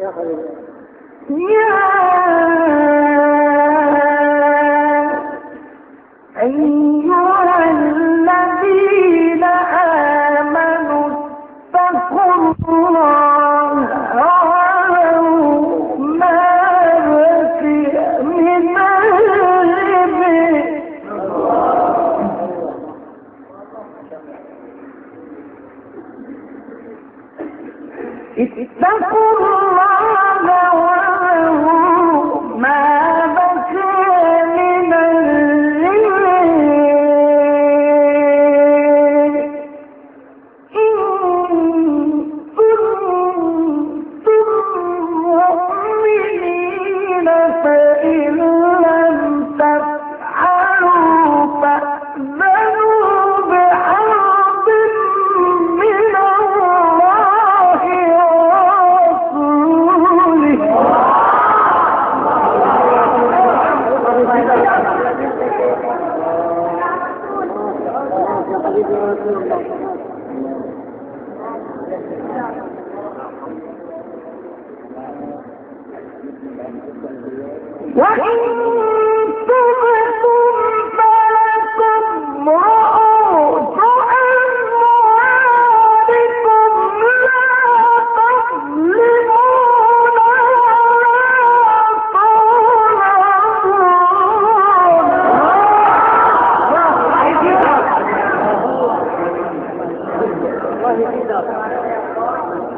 يا أيها الذين آمنوا اتقوا الله Thank وإن دس